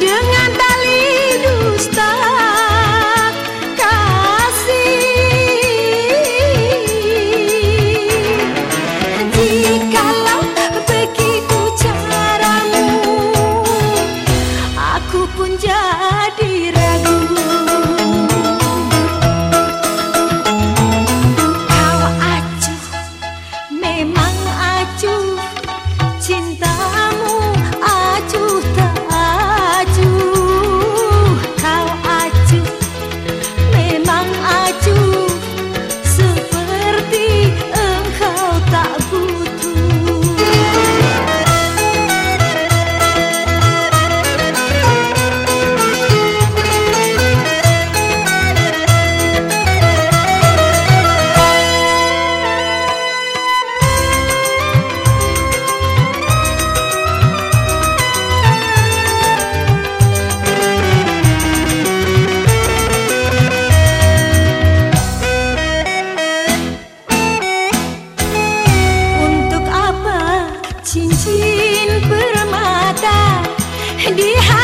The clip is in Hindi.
Yeah. di hati